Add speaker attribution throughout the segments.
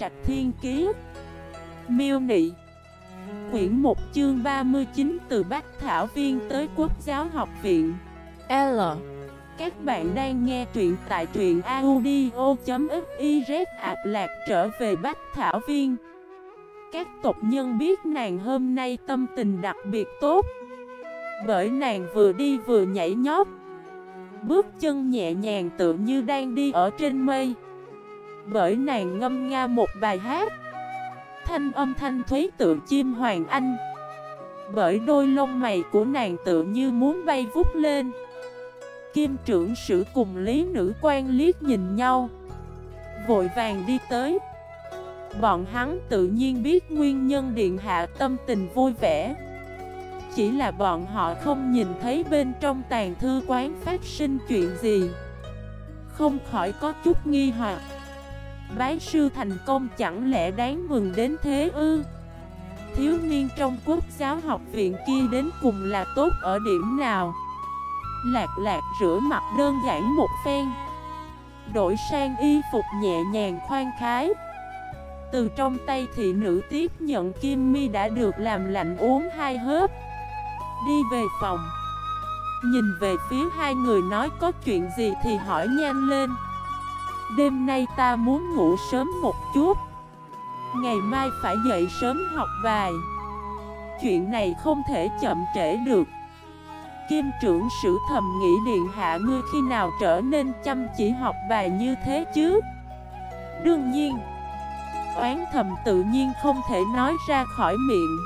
Speaker 1: Trạch Thiên Kiế Miêu Nị. Quyển 1 chương 39 từ Bách Thảo Viên tới Quốc giáo học viện. L. Các bạn đang nghe truyện tại truyện audio.xyz ạc lạc trở về Bách Thảo Viên. Các tộc nhân biết nàng hôm nay tâm tình đặc biệt tốt. Bởi nàng vừa đi vừa nhảy nhót. Bước chân nhẹ nhàng tự như đang đi ở trên mây. Bởi nàng ngâm nga một bài hát. Thanh âm thanh thúy tượng chim hoàng anh. Bởi đôi lông mày của nàng tự như muốn bay vút lên. Kim trưởng sử cùng lý nữ quan liếc nhìn nhau. Vội vàng đi tới. Bọn hắn tự nhiên biết nguyên nhân điện hạ tâm tình vui vẻ. Chỉ là bọn họ không nhìn thấy bên trong tàn thư quán phát sinh chuyện gì. Không khỏi có chút nghi hoặc. Bái sư thành công chẳng lẽ đáng mừng đến thế ư? Thiếu niên trong quốc giáo học viện kia đến cùng là tốt ở điểm nào? Lạc lạc rửa mặt đơn giản một phen. Đổi sang y phục nhẹ nhàng khoan khái. Từ trong tay thị nữ tiếp nhận kim mi đã được làm lạnh uống hai hớp. Đi về phòng. Nhìn về phía hai người nói có chuyện gì thì hỏi nhanh lên. Đêm nay ta muốn ngủ sớm một chút. Ngày mai phải dậy sớm học bài. Chuyện này không thể chậm trễ được. Kim trưởng sử thầm nghĩ điện hạ ngươi khi nào trở nên chăm chỉ học bài như thế chứ? Đương nhiên, Oán thầm tự nhiên không thể nói ra khỏi miệng.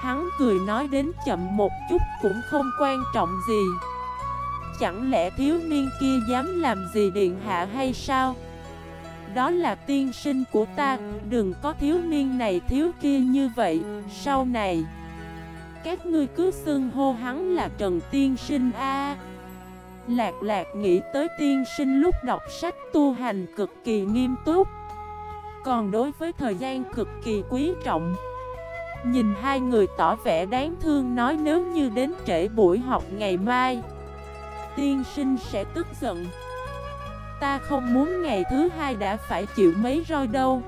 Speaker 1: Hắn cười nói đến chậm một chút cũng không quan trọng gì. Chẳng lẽ thiếu niên kia dám làm gì điện hạ hay sao? Đó là tiên sinh của ta, đừng có thiếu niên này thiếu kia như vậy, sau này Các ngươi cứ xưng hô hắn là Trần Tiên Sinh A. Lạc lạc nghĩ tới tiên sinh lúc đọc sách tu hành cực kỳ nghiêm túc. Còn đối với thời gian cực kỳ quý trọng Nhìn hai người tỏ vẻ đáng thương nói nếu như đến trễ buổi học ngày mai. Tiên sinh sẽ tức giận. Ta không muốn ngày thứ hai đã phải chịu mấy roi đâu.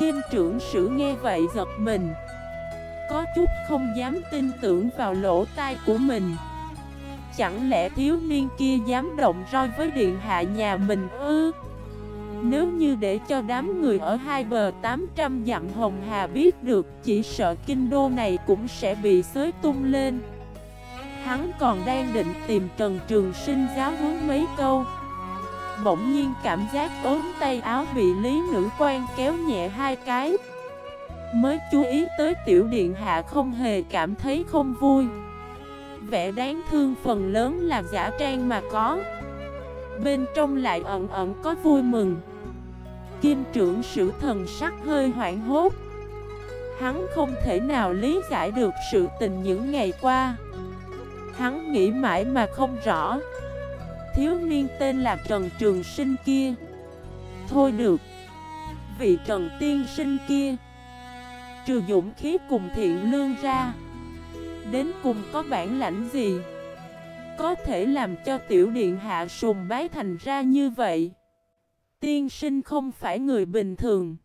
Speaker 1: Kim trưởng sử nghe vậy giật mình. Có chút không dám tin tưởng vào lỗ tai của mình. Chẳng lẽ thiếu niên kia dám động roi với điện hạ nhà mình ư? Nếu như để cho đám người ở hai bờ 800 dặm Hồng Hà biết được Chỉ sợ kinh đô này cũng sẽ bị xới tung lên. Hắn còn đang định tìm Trần Trường Sinh giáo huấn mấy câu. Bỗng nhiên cảm giác ốm tay áo bị lý nữ quan kéo nhẹ hai cái. Mới chú ý tới tiểu điện hạ không hề cảm thấy không vui. Vẻ đáng thương phần lớn là giả trang mà có. Bên trong lại ẩn ẩn có vui mừng. Kim trưởng sử thần sắc hơi hoảng hốt. Hắn không thể nào lý giải được sự tình những ngày qua. Hắn nghĩ mãi mà không rõ. Thiếu niên tên là Trần Trường Sinh kia. Thôi được. Vị Trần Tiên Sinh kia. Trừ dũng khí cùng thiện lương ra, Đến cùng có bản lãnh gì? Có thể làm cho tiểu điện hạ sùng bái thành ra như vậy? Tiên sinh không phải người bình thường.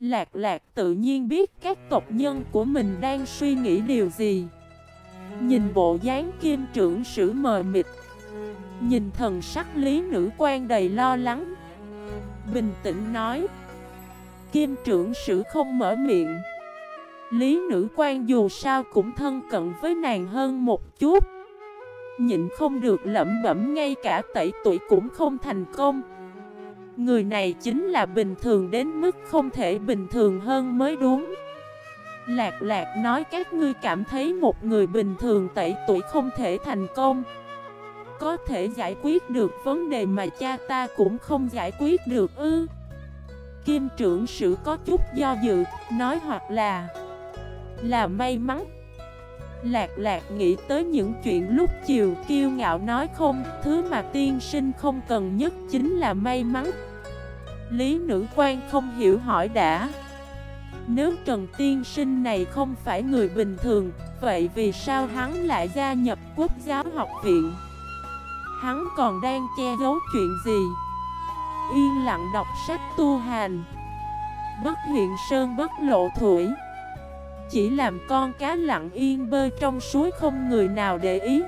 Speaker 1: Lạc lạc tự nhiên biết các tộc nhân của mình đang suy nghĩ điều gì. Nhìn bộ dáng kim trưởng sử mờ mịt. Nhìn thần sắc lý nữ quan đầy lo lắng. Bình tĩnh nói. Kim trưởng sử không mở miệng. Lý nữ quan dù sao cũng thân cận với nàng hơn một chút. Nhịn không được lẩm bẩm ngay cả tẩy tuổi cũng không thành công. Người này chính là bình thường đến mức không thể bình thường hơn mới đúng Lạc lạc nói các ngươi cảm thấy một người bình thường tẩy tuổi không thể thành công. Có thể giải quyết được vấn đề mà cha ta cũng không giải quyết được ư. Kim trưởng sử có chút do dự, nói hoặc là Là may mắn. Lạc lạc nghĩ tới những chuyện lúc chiều kiêu ngạo nói không Thứ mà tiên sinh không cần nhất chính là may mắn. Lý nữ quan không hiểu hỏi đã. Nếu Trần Tiên Sinh này không phải người bình thường, Vậy vì sao hắn lại gia nhập quốc giáo học viện? Hắn còn đang che giấu chuyện gì? Yên lặng đọc sách tu hành. Bất hiện sơn bất lộ thủy. Chỉ làm con cá lặng yên bơi trong suối không người nào để ý.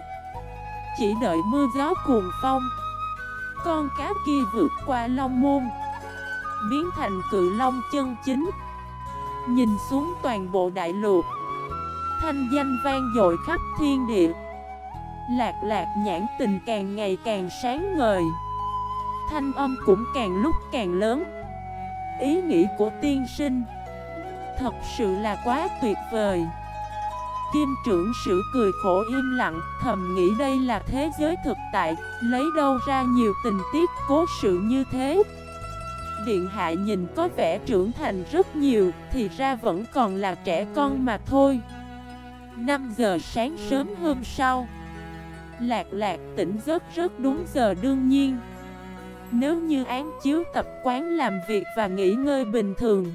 Speaker 1: Chỉ đợi mưa gió cuồng phong. Con cá kia vượt qua long môn. Biến thành cự long chân chính. Nhìn xuống toàn bộ đại lục Thanh danh vang dội khắp thiên địa. Lạc lạc nhãn tình càng ngày càng sáng ngời. Thanh âm cũng càng lúc càng lớn. Ý nghĩ của tiên sinh Thật sự là quá tuyệt vời. Kim trưởng sử cười khổ im lặng, Thầm nghĩ đây là thế giới thực tại, Lấy đâu ra nhiều tình tiết cố sự như thế? Điện hạ nhìn có vẻ trưởng thành rất nhiều, Thì ra vẫn còn là trẻ con mà thôi. 5 giờ sáng sớm hôm sau, Lạc lạc tỉnh giấc rất đúng giờ đương nhiên. Nếu như án chiếu tập quán làm việc và nghỉ ngơi bình thường,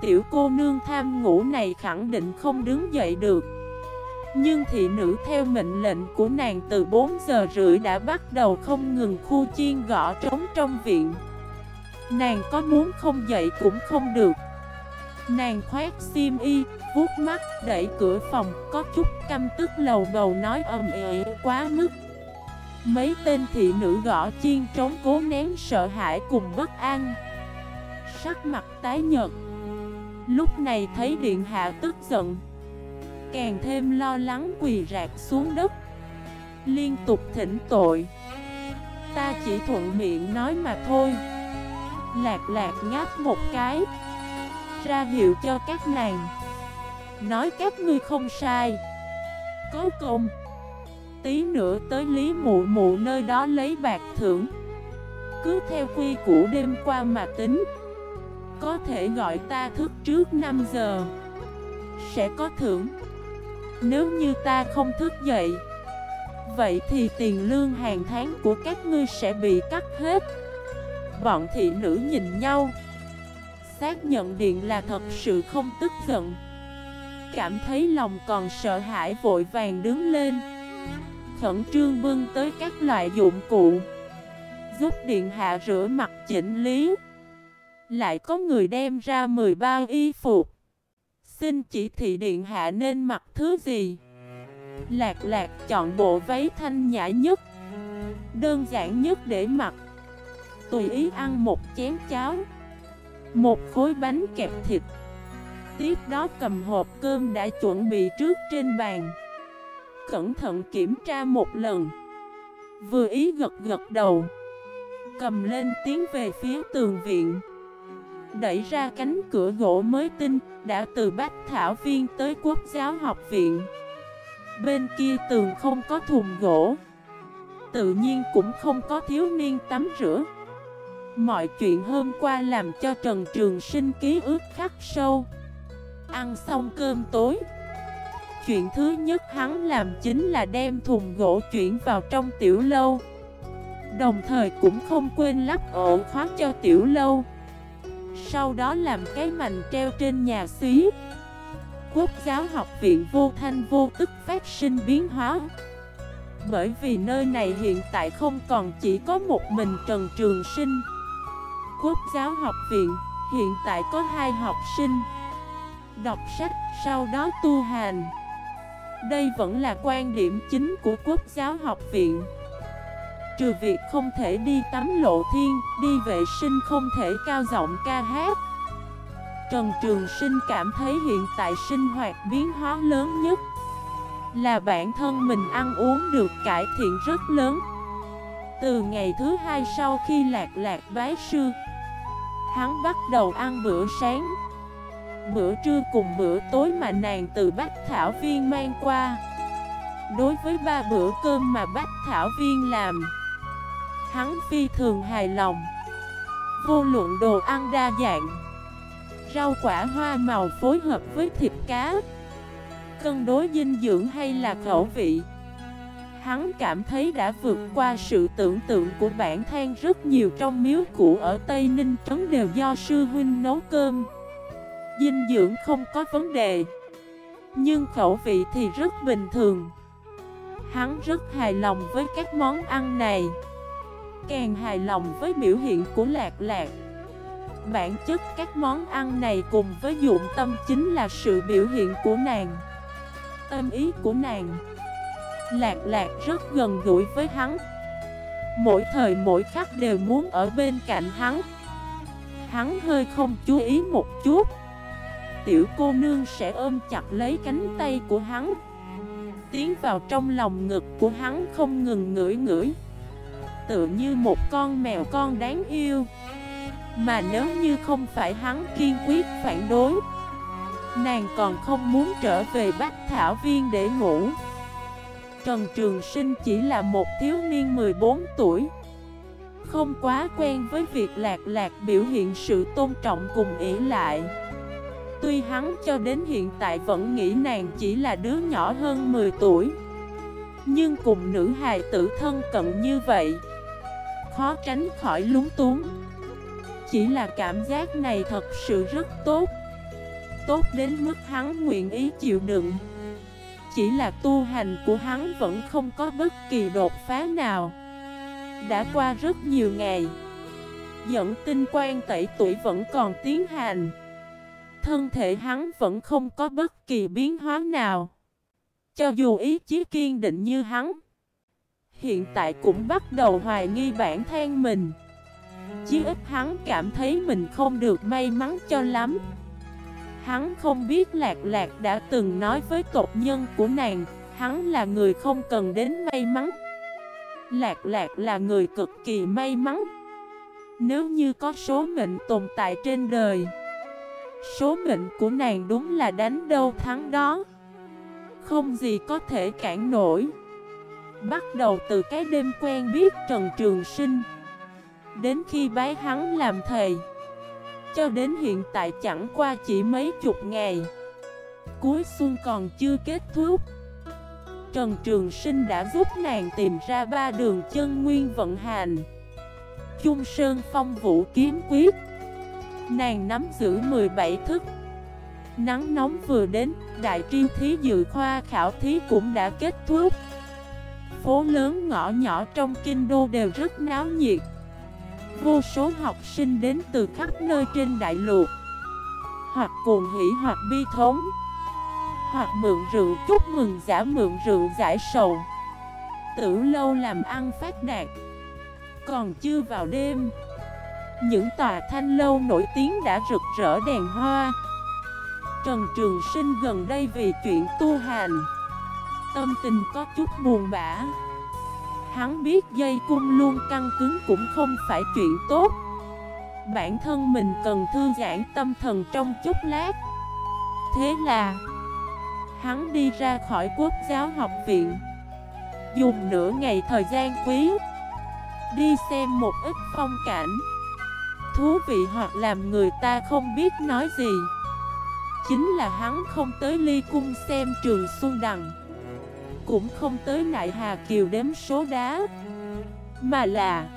Speaker 1: Tiểu cô nương tham ngủ này khẳng định không đứng dậy được. Nhưng thị nữ theo mệnh lệnh của nàng từ 4 giờ rưỡi đã bắt đầu không ngừng khu chiên gõ trống trong viện. Nàng có muốn không dậy cũng không được Nàng khoét xiêm y, vuốt mắt, đẩy cửa phòng, có chút căm tức lầu bầu nói ầm ĩ quá mức. Mấy tên thị nữ gõ chiên trống cố nén sợ hãi cùng bất an. Sắc mặt tái nhợt. Lúc này thấy điện hạ tức giận. Càng thêm lo lắng quỳ rạc xuống đất. Liên tục thỉnh tội. Ta chỉ thuận miệng nói mà thôi. Lạc lạc ngáp một cái. Ra hiệu cho các nàng. Nói các ngươi không sai. Có công. Tí nữa tới Lý Mụ Mụ nơi đó lấy bạc thưởng. Cứ theo quy củ đêm qua mà tính. Có thể gọi ta thức trước 5 giờ. Sẽ có thưởng. Nếu như ta không thức dậy, Vậy thì tiền lương hàng tháng của các ngươi sẽ bị cắt hết. Bọn thị nữ nhìn nhau. Xác nhận điện là thật sự không tức giận. Cảm thấy lòng còn sợ hãi vội vàng đứng lên. Khẩn trương bưng tới các loại dụng cụ. Giúp điện hạ rửa mặt chỉnh lý. Lại có người đem ra 10 bao y phục. Xin chỉ thị điện hạ nên mặc thứ gì? Lạc lạc chọn bộ váy thanh nhã nhất. Đơn giản nhất để mặc. Tùy ý ăn một chén cháo, một khối bánh kẹp thịt. Tiếp đó cầm hộp cơm đã chuẩn bị trước trên bàn. Cẩn thận kiểm tra một lần. Vừa ý gật gật đầu. Cầm lên tiến về phía tường viện. Đẩy ra cánh cửa gỗ mới tinh Đã từ Bách Thảo Viên tới Quốc giáo học viện. Bên kia tường không có thùng gỗ. Tự nhiên cũng không có thiếu niên tắm rửa. Mọi chuyện hôm qua làm cho Trần Trường Sinh ký ức khắc sâu. Ăn xong cơm tối. Chuyện thứ nhất hắn làm chính là đem thùng gỗ chuyển vào trong tiểu lâu. Đồng thời cũng không quên lắp ổ khóa cho tiểu lâu. Sau đó làm cái mành treo trên nhà xí. Quốc giáo học viện vô thanh vô tức phát sinh biến hóa. Bởi vì nơi này hiện tại không còn chỉ có một mình Trần Trường Sinh. Quốc giáo học viện hiện tại có hai học sinh. Đọc sách, sau đó tu hành. Đây vẫn là quan điểm chính của Quốc giáo học viện. Trừ việc không thể đi tắm lộ thiên, đi vệ sinh không thể cao giọng ca hát. Trần Trường Sinh cảm thấy hiện tại sinh hoạt biến hóa lớn nhất Là bản thân mình ăn uống được cải thiện rất lớn. Từ ngày thứ hai sau khi lạc lạc bái sư Hắn bắt đầu ăn bữa sáng. Bữa trưa cùng bữa tối mà nàng từ Bách Thảo Viên mang qua. Đối với ba bữa cơm mà Bách Thảo Viên làm, Hắn phi thường hài lòng. Vô luận đồ ăn đa dạng, Rau quả hoa màu phối hợp với thịt cá, Cân đối dinh dưỡng hay là khẩu vị Hắn cảm thấy đã vượt qua sự tưởng tượng của bản thân rất nhiều trong miếu cũ ở Tây Ninh Trấn đều do sư huynh nấu cơm. Dinh dưỡng không có vấn đề, nhưng khẩu vị thì rất bình thường. Hắn rất hài lòng với các món ăn này, càng hài lòng với biểu hiện của Lạc Lạc. Bản chất các món ăn này cùng với dụng tâm chính là sự biểu hiện của nàng Tâm ý của nàng Lạc lạc rất gần gũi với hắn. Mỗi thời mỗi khắc đều muốn ở bên cạnh hắn. Hắn hơi không chú ý một chút. Tiểu cô nương sẽ ôm chặt lấy cánh tay của hắn. Tiến vào trong lòng ngực của hắn không ngừng ngửi ngửi. Tựa như một con mèo con đáng yêu. Mà nếu như không phải hắn kiên quyết phản đối, Nàng còn không muốn trở về Bách Thảo Viên để ngủ. Trần Trường Sinh chỉ là một thiếu niên 14 tuổi. Không quá quen với việc lạc lạc biểu hiện sự tôn trọng cùng ỉ lại. Tuy hắn cho đến hiện tại vẫn nghĩ nàng chỉ là đứa nhỏ hơn 10 tuổi, Nhưng cùng nữ hài tử thân cận như vậy, Khó tránh khỏi lúng túng. Chỉ là cảm giác này thật sự rất tốt Tốt đến mức hắn nguyện ý chịu đựng. Chỉ là tu hành của hắn vẫn không có bất kỳ đột phá nào. Đã qua rất nhiều ngày, Dẫn tinh quan tẩy tuổi vẫn còn tiến hành. Thân thể hắn vẫn không có bất kỳ biến hóa nào. Cho dù ý chí kiên định như hắn, Hiện tại cũng bắt đầu hoài nghi bản thân mình. Chí ít hắn cảm thấy mình không được may mắn cho lắm. Hắn không biết Lạc Lạc đã từng nói với tộc nhân của nàng, Hắn là người không cần đến may mắn. Lạc Lạc là người cực kỳ may mắn. Nếu như có số mệnh tồn tại trên đời, Số mệnh của nàng đúng là đánh đâu thắng đó. Không gì có thể cản nổi. Bắt đầu từ cái đêm quen biết Trần Trường Sinh, Đến khi bái hắn làm thầy. Cho đến hiện tại chẳng qua chỉ mấy chục ngày. Cuối xuân còn chưa kết thúc. Trần Trường Sinh đã giúp nàng tìm ra ba đường chân nguyên vận hành. Trung Sơn Phong Vũ Kiếm Quyết. Nàng nắm giữ 17 thức. Nắng nóng vừa đến, đại triêu thí dự khoa khảo thí cũng đã kết thúc. Phố lớn ngõ nhỏ trong kinh đô đều rất náo nhiệt. Vô số học sinh đến từ khắp nơi trên đại lục Hoặc cuồng hỷ hoặc bi thống. Hoặc mượn rượu, chúc mừng, giả mượn rượu, giải sầu. Tử lâu làm ăn phát đạt. Còn chưa vào đêm, những tòa thanh lâu nổi tiếng đã rực rỡ đèn hoa. Trần Trường Sinh gần đây vì chuyện tu hành. Tâm tình có chút buồn bã. Hắn biết dây cung luôn căng cứng cũng không phải chuyện tốt. Bản thân mình cần thư giãn tâm thần trong chút lát. Thế là, Hắn đi ra khỏi quốc giáo học viện. Dùng nửa ngày thời gian quý, Đi xem một ít phong cảnh. Thú vị hoặc làm người ta không biết nói gì. Chính là hắn không tới ly cung xem trường xuân đằng. Cũng không tới nại hà kiều đếm số đá, Mà là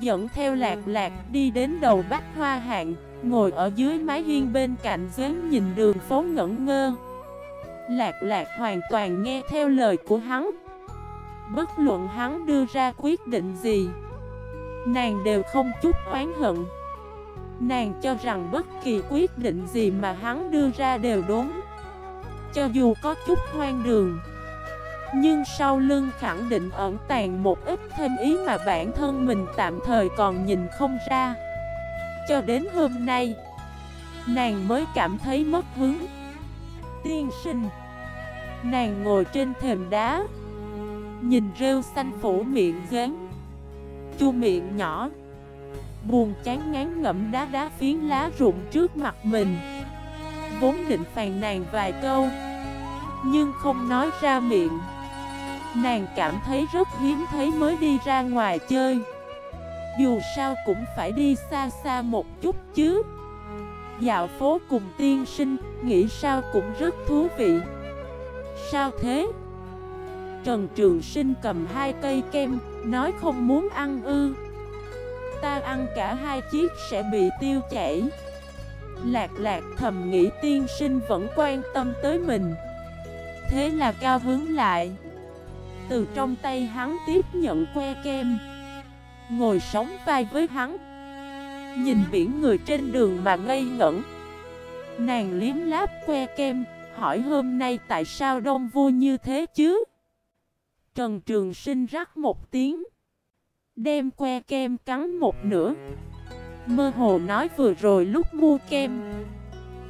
Speaker 1: Dẫn theo lạc lạc đi đến đầu bách hoa hạng, Ngồi ở dưới mái hiên bên cạnh giếng nhìn đường phố ngẩn ngơ. Lạc lạc hoàn toàn nghe theo lời của hắn. Bất luận hắn đưa ra quyết định gì, Nàng đều không chút oán hận. Nàng cho rằng bất kỳ quyết định gì mà hắn đưa ra đều đúng. Cho dù có chút hoang đường nhưng sau lưng khẳng định ẩn tàng một ít thêm ý mà bản thân mình tạm thời còn nhìn không ra. Cho đến hôm nay, Nàng mới cảm thấy mất hứng. Tiên sinh, Nàng ngồi trên thềm đá, Nhìn rêu xanh phủ miệng gán Chu miệng nhỏ, Buồn chán ngán ngẫm đá đá phiến lá rụng trước mặt mình. Vốn định phàn nàng vài câu, Nhưng không nói ra miệng. Nàng cảm thấy rất hiếm thấy mới đi ra ngoài chơi. Dù sao cũng phải đi xa xa một chút chứ. Dạo phố cùng tiên sinh, Nghĩ sao cũng rất thú vị. Sao thế? Trần Trường Sinh cầm hai cây kem, Nói không muốn ăn ư. Ta ăn cả hai chiếc sẽ bị tiêu chảy. Lạc lạc thầm nghĩ tiên sinh vẫn quan tâm tới mình. Thế là cao hướng lại. Từ trong tay hắn tiếp nhận que kem. Ngồi sống vai với hắn. Nhìn biển người trên đường mà ngây ngẩn. Nàng liếm láp que kem, Hỏi hôm nay tại sao đông vui như thế chứ? Trần Trường Sinh rắc một tiếng. Đem que kem cắn một nửa. Mơ hồ nói vừa rồi lúc mua kem.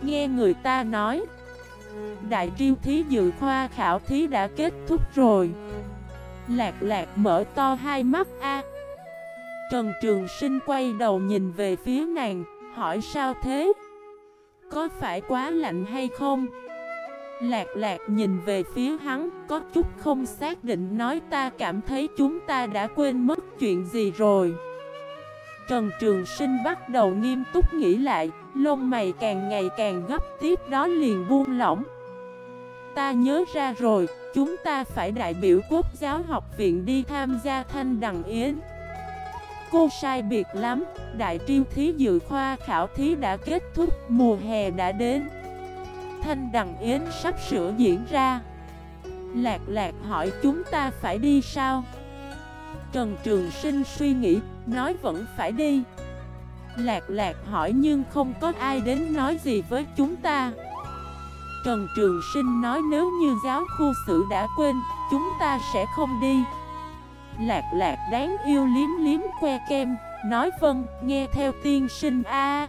Speaker 1: Nghe người ta nói. Đại triêu thí dự khoa khảo thí đã kết thúc rồi. Lạc lạc mở to hai mắt A. Trần Trường Sinh quay đầu nhìn về phía nàng, Hỏi sao thế? Có phải quá lạnh hay không? Lạc lạc nhìn về phía hắn, Có chút không xác định nói ta cảm thấy chúng ta đã quên mất chuyện gì rồi. Trần Trường Sinh bắt đầu nghiêm túc nghĩ lại, Lông mày càng ngày càng gấp tiếp đó liền buông lỏng. Ta nhớ ra rồi, Chúng ta phải đại biểu quốc giáo học viện đi tham gia thanh đằng yến. Cô sai biệt lắm, Đại triêu thí dự khoa khảo thí đã kết thúc, Mùa hè đã đến. Thanh đằng yến sắp sửa diễn ra. Lạc lạc hỏi chúng ta phải đi sao? Trần Trường Sinh suy nghĩ, Nói vẫn phải đi. Lạc lạc hỏi nhưng không có ai đến nói gì với chúng ta. Trần Trường Sinh nói nếu như giáo khu sử đã quên Chúng ta sẽ không đi. Lạc lạc đáng yêu liếm liếm que kem Nói vâng, nghe theo tiên sinh A.